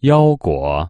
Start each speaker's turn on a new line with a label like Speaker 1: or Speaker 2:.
Speaker 1: 腰果。